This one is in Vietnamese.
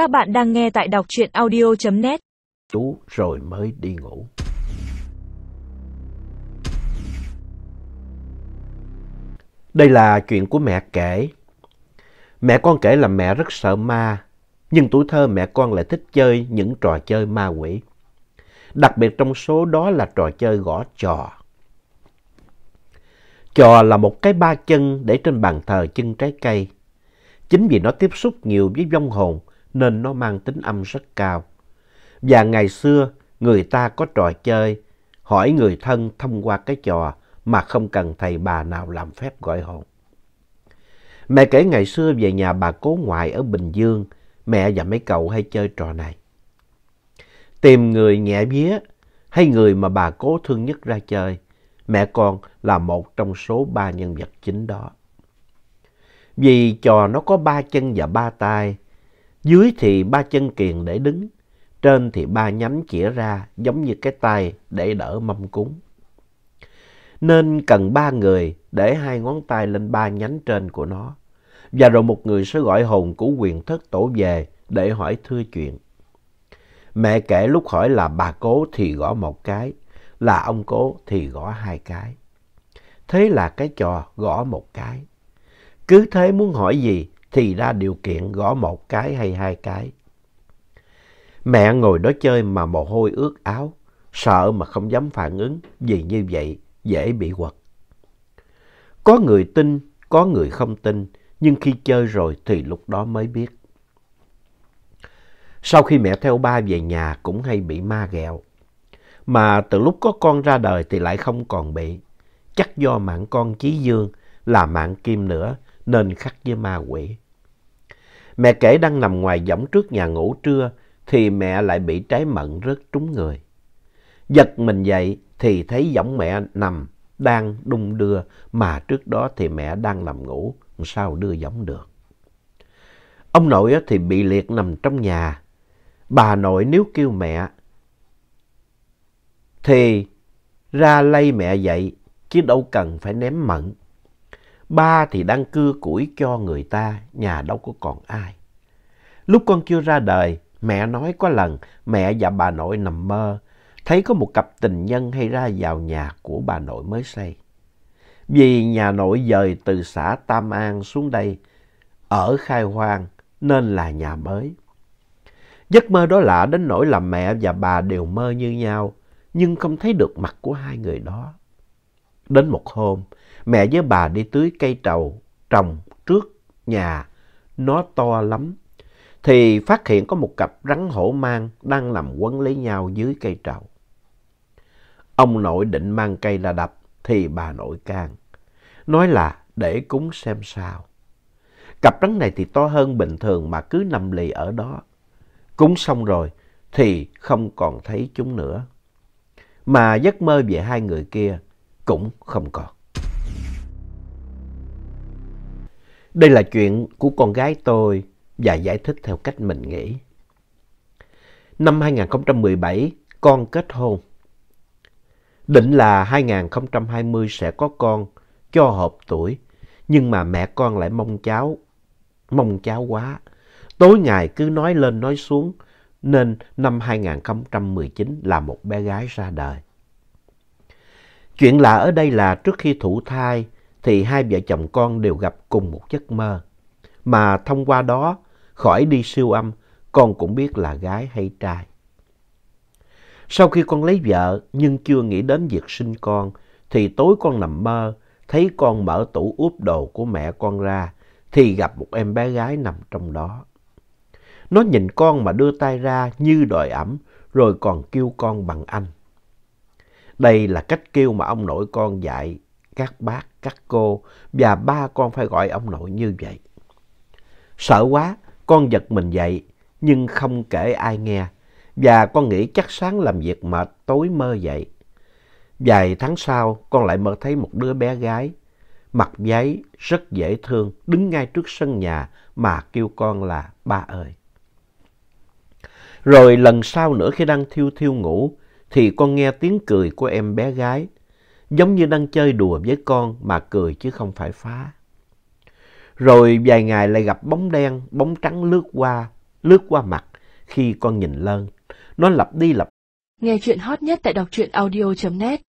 Các bạn đang nghe tại đọc truyện audio.net. Chú rồi mới đi ngủ. Đây là chuyện của mẹ kể. Mẹ con kể là mẹ rất sợ ma, nhưng tuổi thơ mẹ con lại thích chơi những trò chơi ma quỷ. Đặc biệt trong số đó là trò chơi gõ trò. Trò là một cái ba chân để trên bàn thờ chân trái cây. Chính vì nó tiếp xúc nhiều với vong hồn nên nó mang tính âm rất cao. Và ngày xưa người ta có trò chơi hỏi người thân thông qua cái trò mà không cần thầy bà nào làm phép gọi hồn. Mẹ kể ngày xưa về nhà bà cố ngoại ở Bình Dương, mẹ và mấy cậu hay chơi trò này. Tìm người nhẹ vía hay người mà bà cố thương nhất ra chơi, mẹ con là một trong số ba nhân vật chính đó. Vì trò nó có ba chân và ba tay, dưới thì ba chân kiền để đứng, trên thì ba nhánh chĩa ra giống như cái tay để đỡ mâm cúng. Nên cần ba người để hai ngón tay lên ba nhánh trên của nó. Và rồi một người sẽ gọi hồn của quyền thất tổ về để hỏi thưa chuyện. Mẹ kể lúc hỏi là bà cố thì gõ một cái, là ông cố thì gõ hai cái. Thế là cái trò gõ một cái. Cứ thế muốn hỏi gì thì ra điều kiện gõ một cái hay hai cái. Mẹ ngồi đó chơi mà mồ hôi ướt áo, sợ mà không dám phản ứng vì như vậy dễ bị quật. Có người tin, có người không tin, nhưng khi chơi rồi thì lúc đó mới biết. Sau khi mẹ theo ba về nhà cũng hay bị ma ghẹo. Mà từ lúc có con ra đời thì lại không còn bị. Chắc do mạng con chí dương là mạng kim nữa nên khắc với ma quỷ. Mẹ kể đang nằm ngoài võng trước nhà ngủ trưa thì mẹ lại bị trái mận rớt trúng người. Giật mình dậy thì thấy võng mẹ nằm đang đung đưa mà trước đó thì mẹ đang nằm ngủ, sao đưa võng được. Ông nội thì bị liệt nằm trong nhà. Bà nội nếu kêu mẹ thì ra lay mẹ dậy chứ đâu cần phải ném mận. Ba thì đang cưa củi cho người ta, nhà đâu có còn ai. Lúc con chưa ra đời, mẹ nói có lần mẹ và bà nội nằm mơ, thấy có một cặp tình nhân hay ra vào nhà của bà nội mới xây. Vì nhà nội dời từ xã Tam An xuống đây, ở khai hoang nên là nhà mới. Giấc mơ đó lạ đến nỗi là mẹ và bà đều mơ như nhau, nhưng không thấy được mặt của hai người đó. Đến một hôm, mẹ với bà đi tưới cây trầu trồng trước nhà, nó to lắm. Thì phát hiện có một cặp rắn hổ mang đang nằm quấn lấy nhau dưới cây trầu. Ông nội định mang cây ra đập thì bà nội can. Nói là để cúng xem sao. Cặp rắn này thì to hơn bình thường mà cứ nằm lì ở đó. Cúng xong rồi thì không còn thấy chúng nữa. Mà giấc mơ về hai người kia cũng không còn. Đây là chuyện của con gái tôi và giải thích theo cách mình nghĩ. Năm 2017, con kết hôn. Định là 2020 sẽ có con cho hợp tuổi, nhưng mà mẹ con lại mong cháu, mong cháu quá. Tối ngày cứ nói lên nói xuống, nên năm 2019 là một bé gái ra đời. Chuyện lạ ở đây là trước khi thụ thai thì hai vợ chồng con đều gặp cùng một giấc mơ. Mà thông qua đó, khỏi đi siêu âm, con cũng biết là gái hay trai. Sau khi con lấy vợ nhưng chưa nghĩ đến việc sinh con, thì tối con nằm mơ, thấy con mở tủ úp đồ của mẹ con ra, thì gặp một em bé gái nằm trong đó. Nó nhìn con mà đưa tay ra như đòi ẩm, rồi còn kêu con bằng anh. Đây là cách kêu mà ông nội con dạy các bác, các cô và ba con phải gọi ông nội như vậy. Sợ quá, con giật mình dậy nhưng không kể ai nghe và con nghĩ chắc sáng làm việc mệt tối mơ dậy. Vài tháng sau con lại mơ thấy một đứa bé gái mặc váy rất dễ thương đứng ngay trước sân nhà mà kêu con là ba ơi. Rồi lần sau nữa khi đang thiêu thiêu ngủ thì con nghe tiếng cười của em bé gái giống như đang chơi đùa với con mà cười chứ không phải phá. Rồi vài ngày lại gặp bóng đen, bóng trắng lướt qua lướt qua mặt khi con nhìn lên. Nó lặp đi lặp Nghe chuyện hot nhất tại đọc truyện audio.net